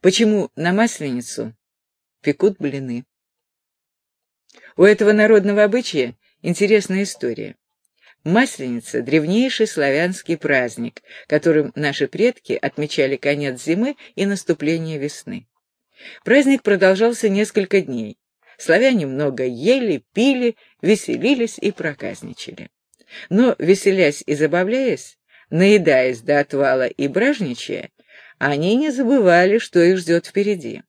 Почему на Масленицу пекут блины? У этого народного обычая интересная история. Масленица — древнейший славянский праздник, которым наши предки отмечали конец зимы и наступление весны. Праздник продолжался несколько дней. Славяне много ели, пили, веселились и проказничали. Но, веселясь и забавляясь, наедаясь до отвала и бражничая, они не забывали, что их ждет впереди.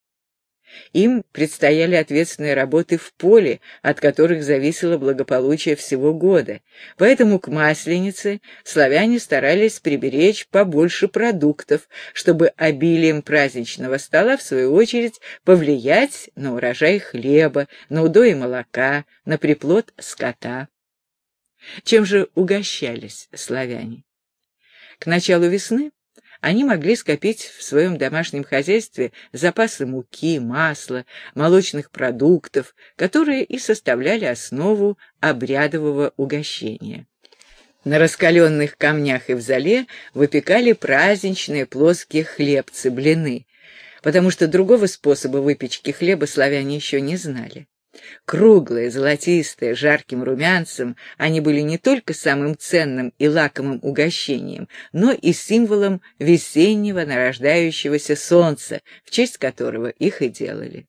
Им предстояли ответственные работы в поле, от которых зависело благополучие всего года, поэтому к Масленице славяне старались приберечь побольше продуктов, чтобы обилием праздничного стола, в свою очередь, повлиять на урожай хлеба, на удои молока, на приплод скота. Чем же угощались славяне? К началу весны они могли скопить в своем домашнем хозяйстве запасы муки, масла, молочных продуктов, которые и составляли основу обрядового угощения. На раскаленных камнях и в зале выпекали праздничные плоские хлебцы, блины, потому что другого способа выпечки хлеба славяне еще не знали. Круглые, золотистые, жарким румянцем, они были не только самым ценным и лакомым угощением, но и символом весеннего нарождающегося солнца, в честь которого их и делали.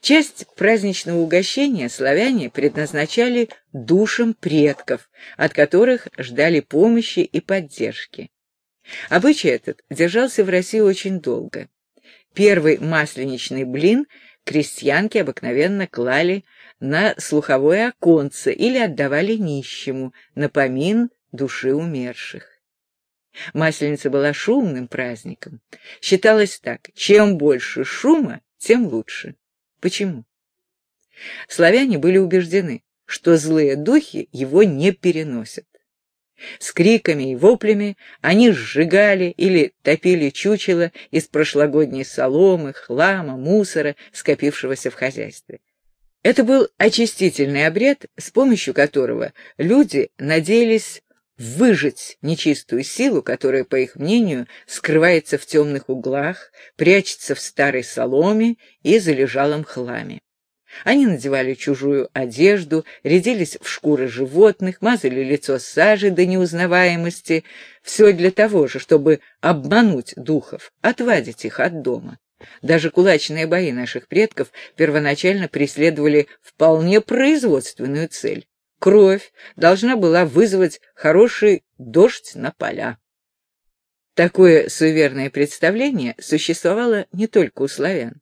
Часть праздничного угощения славяне предназначали душам предков, от которых ждали помощи и поддержки. Обычай этот держался в России очень долго. Первый масленичный блин крестьянки обыкновенно клали на слуховое оконце или отдавали нищему, на помин души умерших. Масленица была шумным праздником. Считалось так, чем больше шума, тем лучше. Почему? Славяне были убеждены, что злые духи его не переносят. С криками и воплями они сжигали или топили чучело из прошлогодней соломы, хлама, мусора, скопившегося в хозяйстве. Это был очистительный обряд, с помощью которого люди надеялись выжить нечистую силу, которая, по их мнению, скрывается в темных углах, прячется в старой соломе и залежалом хламе. Они надевали чужую одежду, рядились в шкуры животных, мазали лицо сажей до неузнаваемости. Все для того же, чтобы обмануть духов, отвадить их от дома. Даже кулачные бои наших предков первоначально преследовали вполне производственную цель. Кровь должна была вызвать хороший дождь на поля. Такое суеверное представление существовало не только у славян.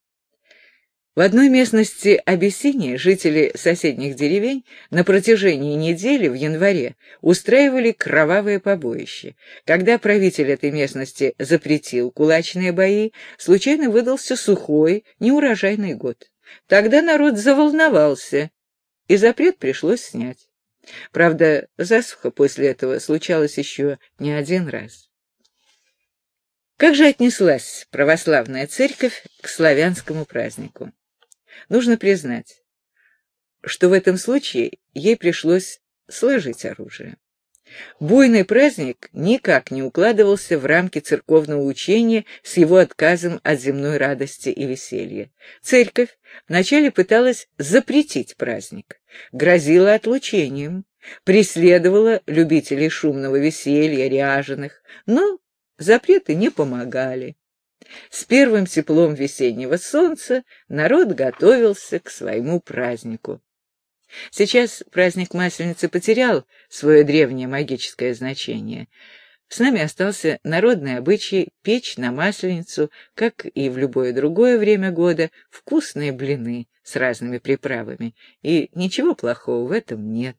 В одной местности Абиссинии жители соседних деревень на протяжении недели в январе устраивали кровавое побоище. Когда правитель этой местности запретил кулачные бои, случайно выдался сухой, неурожайный год. Тогда народ заволновался, и запрет пришлось снять. Правда, засуха после этого случалась еще не один раз. Как же отнеслась православная церковь к славянскому празднику? Нужно признать, что в этом случае ей пришлось сложить оружие. Буйный праздник никак не укладывался в рамки церковного учения с его отказом от земной радости и веселья. Церковь вначале пыталась запретить праздник, грозила отлучением, преследовала любителей шумного веселья, ряженых, но запреты не помогали. С первым теплом весеннего солнца народ готовился к своему празднику. Сейчас праздник Масленицы потерял свое древнее магическое значение. С нами остался народный обычай печь на Масленицу, как и в любое другое время года, вкусные блины с разными приправами, и ничего плохого в этом нет.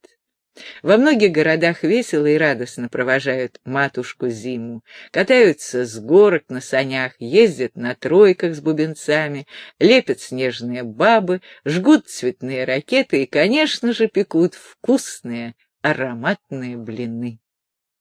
Во многих городах весело и радостно провожают матушку зиму, катаются с горок на санях, ездят на тройках с бубенцами, лепят снежные бабы, жгут цветные ракеты и, конечно же, пекут вкусные ароматные блины.